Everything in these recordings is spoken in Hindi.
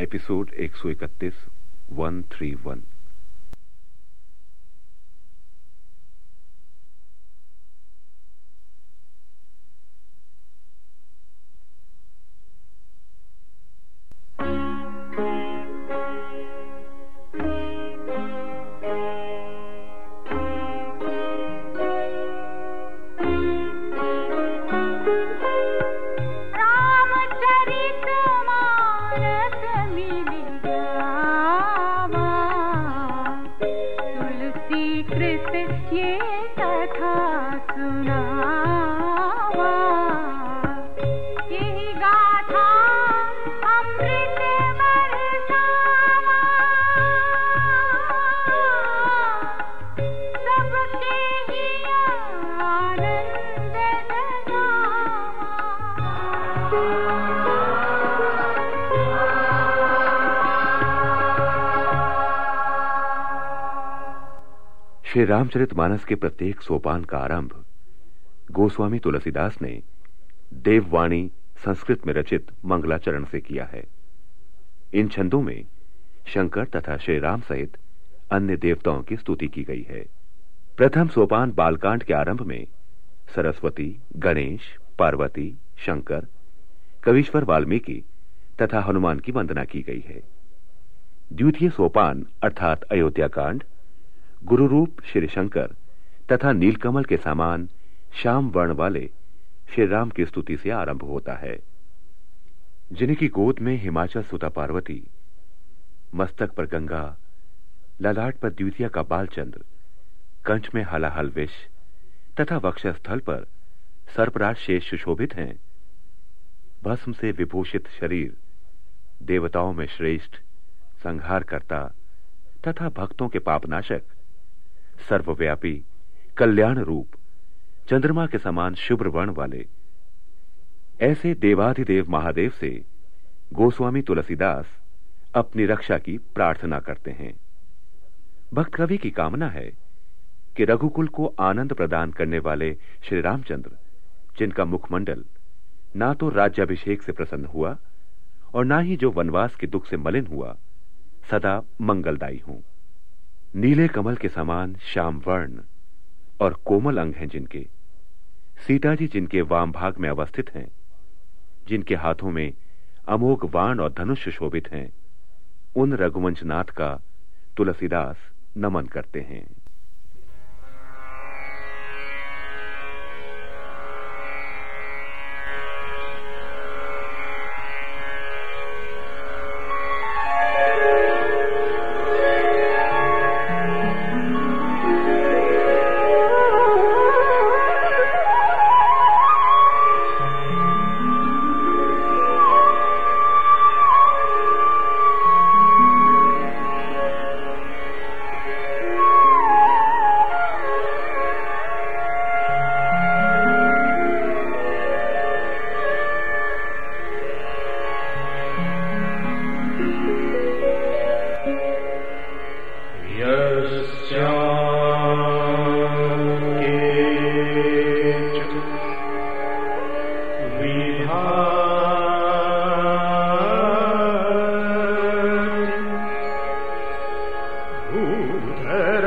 एपिसोड 131 सुना श्री रामचरित मानस के प्रत्येक सोपान का आरंभ गोस्वामी तुलसीदास ने देववाणी संस्कृत में रचित मंगलाचरण से किया है। इन छंदों में शंकर तथा श्री राम सहित अन्य देवताओं की स्तुति की गई है। प्रथम सोपान बालकांड के आरंभ में सरस्वती, गणेश, पार्वती, शंकर, कविश्वर वाल्मीकि तथा हनुमान की वंदना की गई है। द्वितीय सोपान अर्थात अयोध्या कांड गुरु रूप श्री शंकर तथा नीलकमल के समान श्याम वर्ण वाले श्री राम की स्तुति से आरंभ होता है। जिनकी गोद में हिमाचल सुता पार्वती, मस्तक पर गंगा, ललाट पर द्वितीय का बालचंद्र, कंठ में हलाहल विष तथा वक्षस्थल पर सर्पराज शेष सुशोभित हैं। भस्म से विभूषित शरीर, देवताओं में श्रेष्ठ संहार करता तथा भक्तों के पापनाशक सर्वव्यापी कल्याण रूप चंद्रमा के समान शुभ्र वर्ण वाले। ऐसे देवाधिदेव महादेव से गोस्वामी तुलसीदास अपनी रक्षा की प्रार्थना करते हैं। भक्त कवि की कामना है कि रघुकुल को आनंद प्रदान करने वाले श्री रामचंद्र, जिनका मुखमंडल ना तो राज्याभिषेक से प्रसन्न हुआ और ना ही जो वनवास के दुख से मलिन हुआ, सदा मंगलदायी हूँ। नीले कमल के समान श्याम वर्ण और कोमल अंग हैं जिनके। सीता जी जिनके वाम भाग में अवस्थित हैं, जिनके हाथों में अमोघ वाण और धनुष शोभित हैं, उन रघुवंशनाथ का तुलसीदास नमन करते हैं। र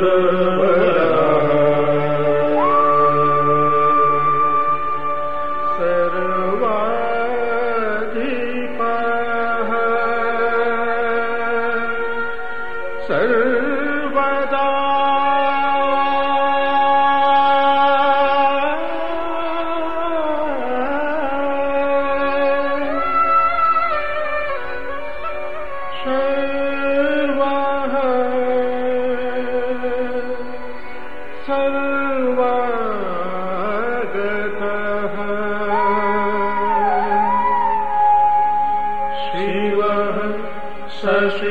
Guru शशि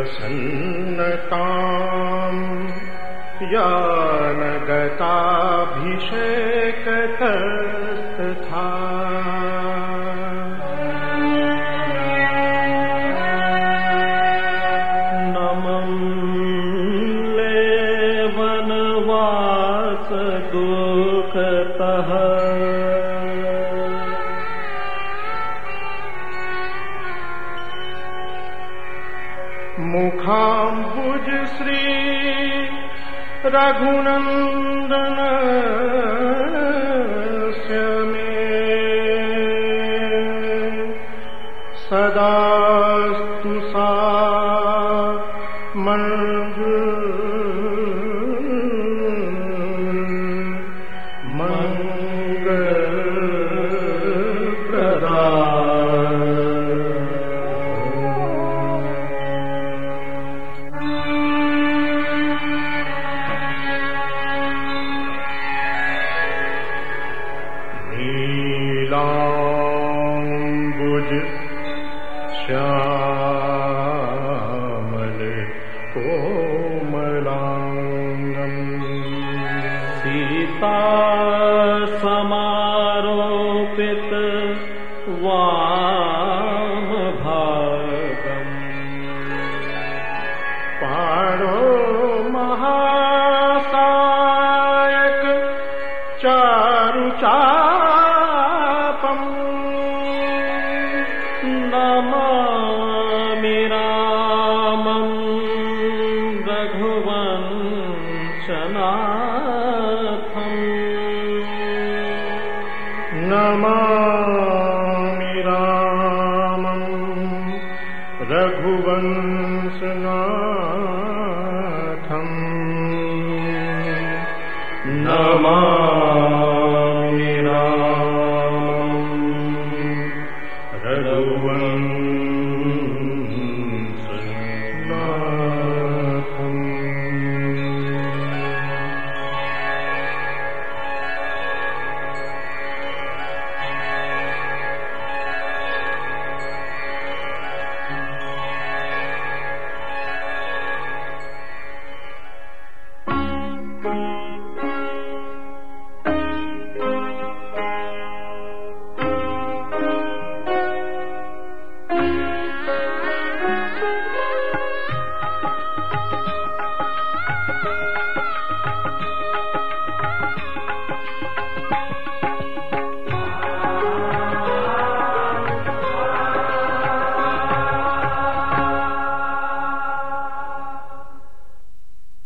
प्रसन्नताम् यानगताभिषेकतस्तथा मुखाम्बुज श्री रघुनन्दन नीलाम्बुज श्यामल कोमलाङ्गम्। सीता समारोपित वामभागम्। पाणो महासायक चारुचापम् रघुवंशनाथम् नमामि रामम् रघुवंशनाथम् नमामि रामम् रघुवंशनाथम्